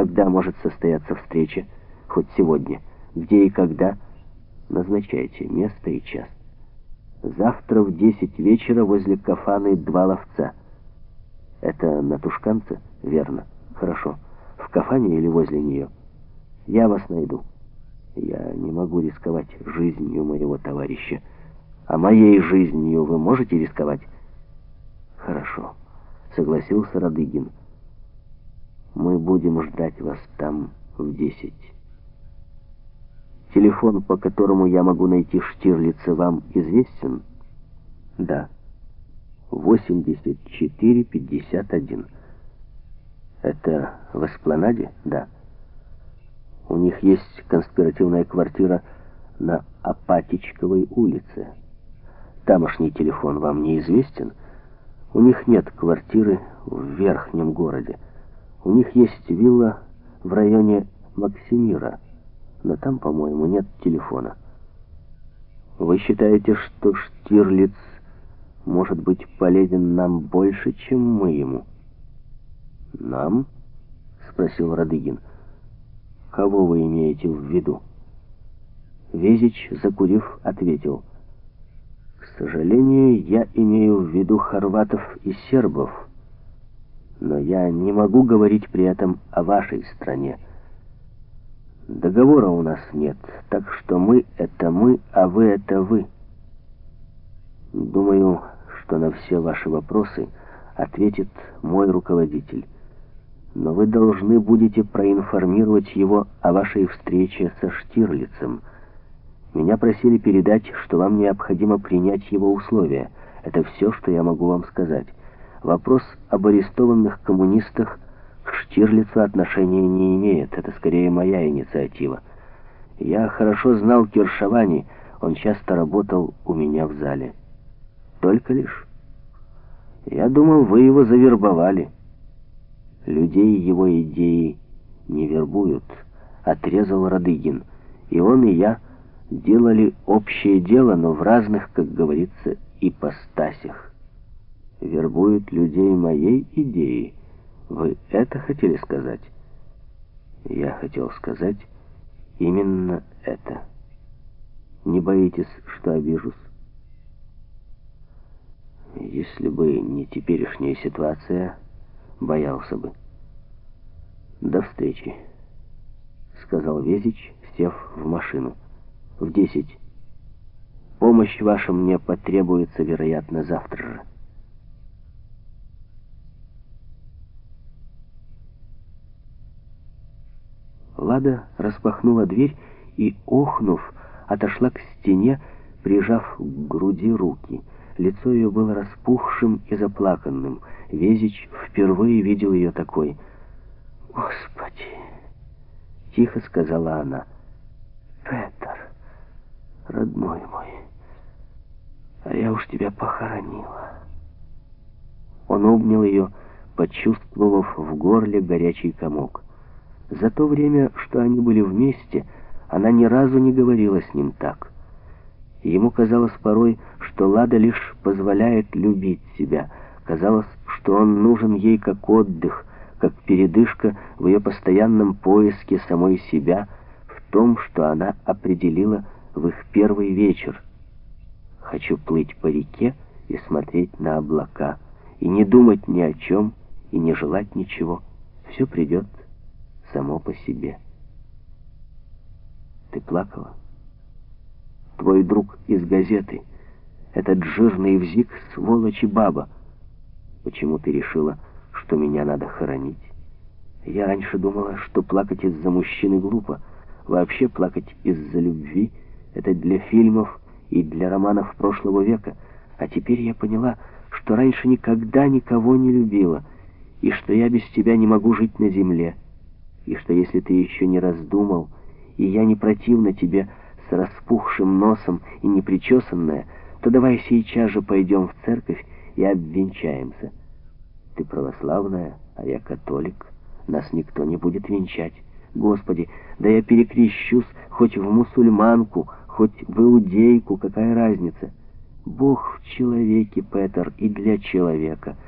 Когда может состояться встреча? Хоть сегодня. Где и когда? Назначайте место и час. Завтра в десять вечера возле кафаны два ловца. Это на Тушканце? Верно. Хорошо. В кафане или возле нее? Я вас найду. Я не могу рисковать жизнью моего товарища. А моей жизнью вы можете рисковать? Хорошо, согласился Радыгин. Мы будем ждать вас там в десять. Телефон, по которому я могу найти Штирлица, вам известен? Да. 84-51. Это в Эспланаде? Да. У них есть конспиративная квартира на Апатичковой улице. Тамошний телефон вам неизвестен? У них нет квартиры в верхнем городе. У них есть вилла в районе Максимира, но там, по-моему, нет телефона. Вы считаете, что Штирлиц может быть полезен нам больше, чем мы ему? Нам? Спросил Радыгин. Кого вы имеете в виду? Везич, закурив, ответил. К сожалению, я имею в виду хорватов и сербов. Но я не могу говорить при этом о вашей стране. Договора у нас нет, так что мы — это мы, а вы — это вы. Думаю, что на все ваши вопросы ответит мой руководитель но вы должны будете проинформировать его о вашей встрече со Штирлицем. Меня просили передать, что вам необходимо принять его условия. Это все, что я могу вам сказать. Вопрос об арестованных коммунистах к Штирлицу отношения не имеет. Это скорее моя инициатива. Я хорошо знал Киршавани, он часто работал у меня в зале. Только лишь. Я думал, вы его завербовали. Людей его идеи не вербуют, отрезал Радыгин. И он, и я делали общее дело, но в разных, как говорится, ипостасях. Вербуют людей моей идеи. Вы это хотели сказать? Я хотел сказать именно это. Не боитесь, что обижусь? Если бы не теперешняя ситуация боялся бы. «До встречи», — сказал Везич, сев в машину. «В десять. Помощь ваша мне потребуется, вероятно, завтра же». Лада распахнула дверь и, охнув, отошла к стене, прижав к груди руки — Лицо ее было распухшим и заплаканным. Везич впервые видел ее такой. «Господи!» — тихо сказала она. «Петр, родной мой, а я уж тебя похоронила». Он обнял ее, почувствовав в горле горячий комок. За то время, что они были вместе, она ни разу не говорила с ним так. Ему казалось порой, что Лада лишь позволяет любить себя. Казалось, что он нужен ей как отдых, как передышка в ее постоянном поиске самой себя, в том, что она определила в их первый вечер. «Хочу плыть по реке и смотреть на облака, и не думать ни о чем, и не желать ничего. Все придет само по себе». «Ты плакала?» твой друг из газеты. Этот жирный взик, сволочь и баба. Почему ты решила, что меня надо хоронить? Я раньше думала, что плакать из-за мужчины глупо. Вообще плакать из-за любви — это для фильмов и для романов прошлого века. А теперь я поняла, что раньше никогда никого не любила, и что я без тебя не могу жить на земле, и что если ты еще не раздумал, и я не противна тебе, с распухшим носом и непричесанная, то давай сейчас же пойдем в церковь и обвенчаемся. Ты православная, а я католик. Нас никто не будет венчать. Господи, да я перекрещусь хоть в мусульманку, хоть в иудейку, какая разница? Бог в человеке, Петер, и для человека —